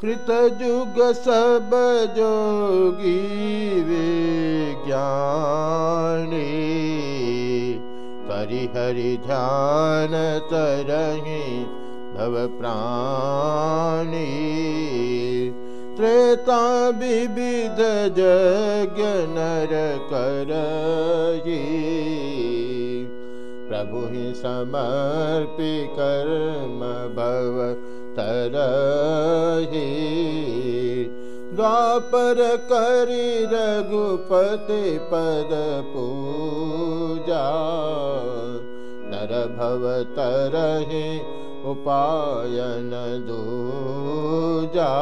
कृतजुग सब जोगी विज्ञानी करि हरि ध्यान तरहि भव प्राणी त्रेता विविध जग नर करही प्रभु समर्पि कर्म भव तरही। द्वापर करि रघुपति पद पूजा। नर भव तरहि उपायन दूजा।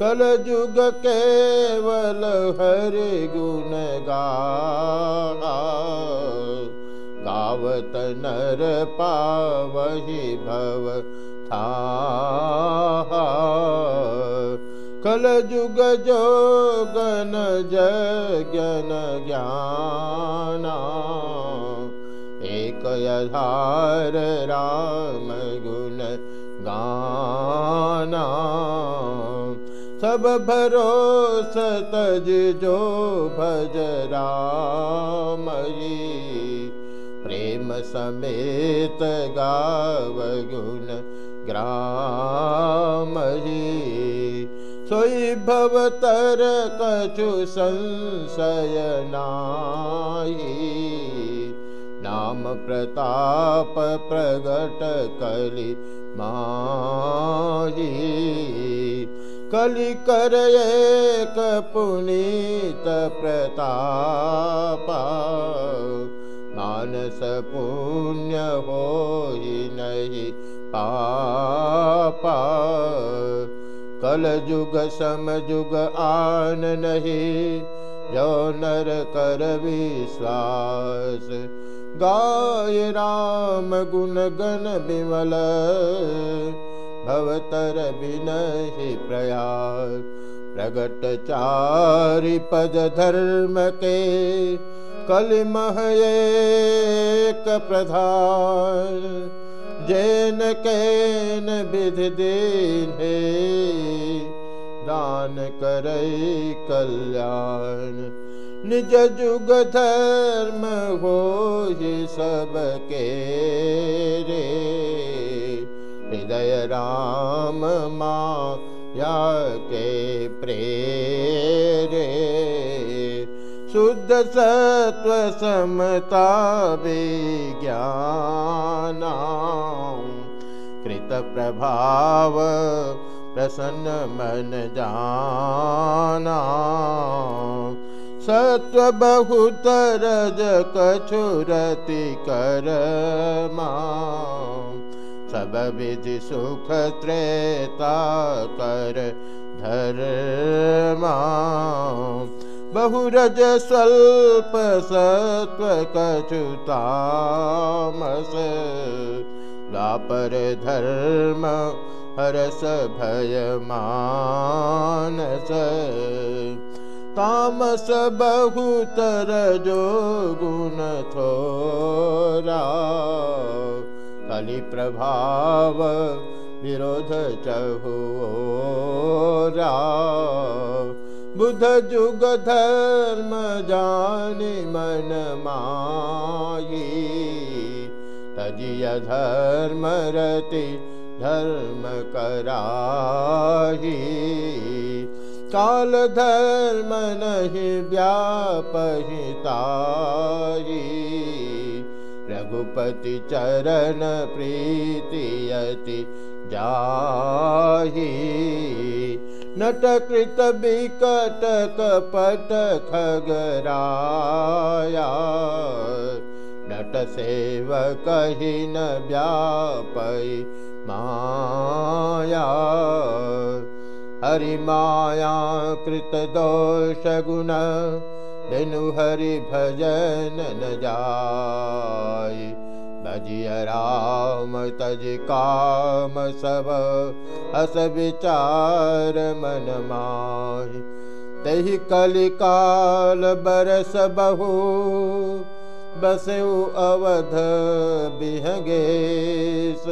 कल जुग केवल हरि गुण गा गावत नर पावहि भव कल एक यधार राम गुण गाना। सब भरोस तज जो भज रामयी प्रेम समेत गाव गुण ग्रामयी सोई भवतर कछु संशय नाई नाम प्रताप प्रगट कलि माही। कलि कर एक पुनीत प्रतापा। मानस पुण्य हो नहीं पापा। कल जुग सम जुग आन नहीं, जो नर कर विश्वास। गाय राम गुण गण विमल, भवतर बिनहि प्रयास। प्रगट चारि पद धर्म के, कलिमह एक प्रधान। जैन कैन विधि दीन दान करे कल्याण। निज जुग धर्म हो सबके रे। हृदय राम माँ या के प्रेरे शुद्ध सत्व समता विज्ञाना कृत प्रभाव प्रसन्न मन जाना। सत्व बहुत रज कछुरति करमा। सब विधि सुख त्रेता कर धर्मा बहुरज स्वल्प सत्व कछुतामस द्वापर धर्म हरस भय मानस तामस बहुतर जो गुण थोरा कलि प्रभाव विरोध चहुरा बुध जुग धर्म जानि मन माई तजिय धर्म रति धर्म कराही। काल धर्म नहीं व्यापहिताई रघुपति चरण प्रीतियति जाही नटकृत विकट कपट खगराया नट सेवक ही न व्यापय माया हरि माया कृत दोष गुण दिनु हरि भजन न जाय भजिय राम, तज काम सब अस विचार मन माय तहि कलिकाल बरस बहु बसु अवध बिहगेश।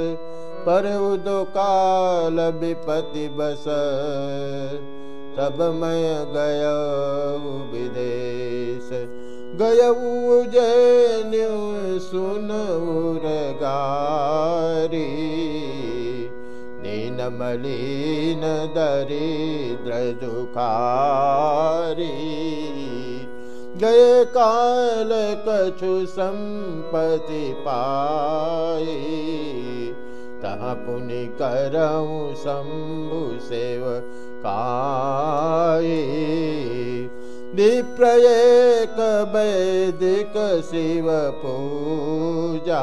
पर काल विपति बस तब मैं गय विदेश। गय उजैन सुन गारी नीन मलिन दरिद्र दुखारी गए काल कछु संपत्ति पाए तहाँ पुनि करऊँ शंभु सेव काये विप्रयेक वैदिक शिव पूजा।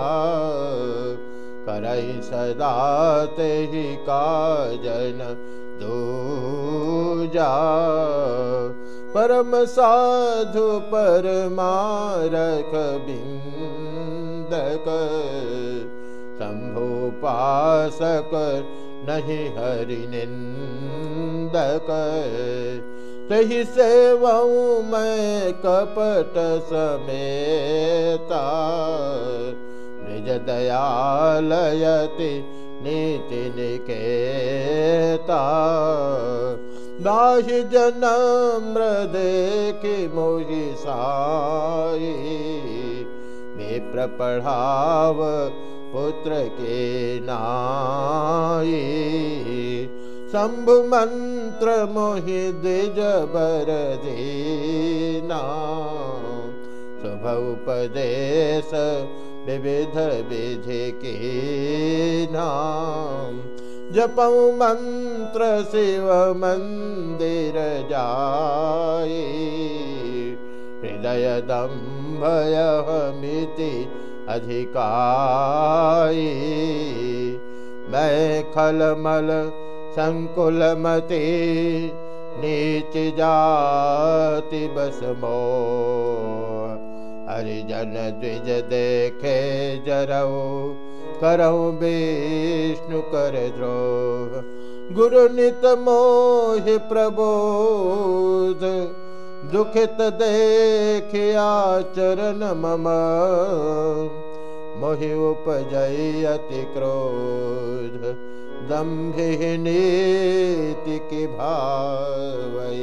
करई सदा तेहि काजन दूजा। परम साधु परमारख बिंदक शम्भुपासक नहि हरि निन्दक तहि सेवौ मैं कपट समेता। निज दयालयति नीति निकेता। नाहि जनम्र देखि मोहि साई। मे प्रपढ़ाव पुत्र के नाई। शंभु मंत्र मोहि द्विज बर देना शुभ उपदेश विविध विधि जपऊ मंत्र शिव मंदिर जाए हृदय दम्भय मिति अधिकाई मैं खलमल संकुलमति नीच जाति बस विष्णु कर द्रोह। गुरु मोहि प्रबोध दुखित देखिया चरण मम। मोहि उपजय अति क्रोध दम्भि नीति की भावई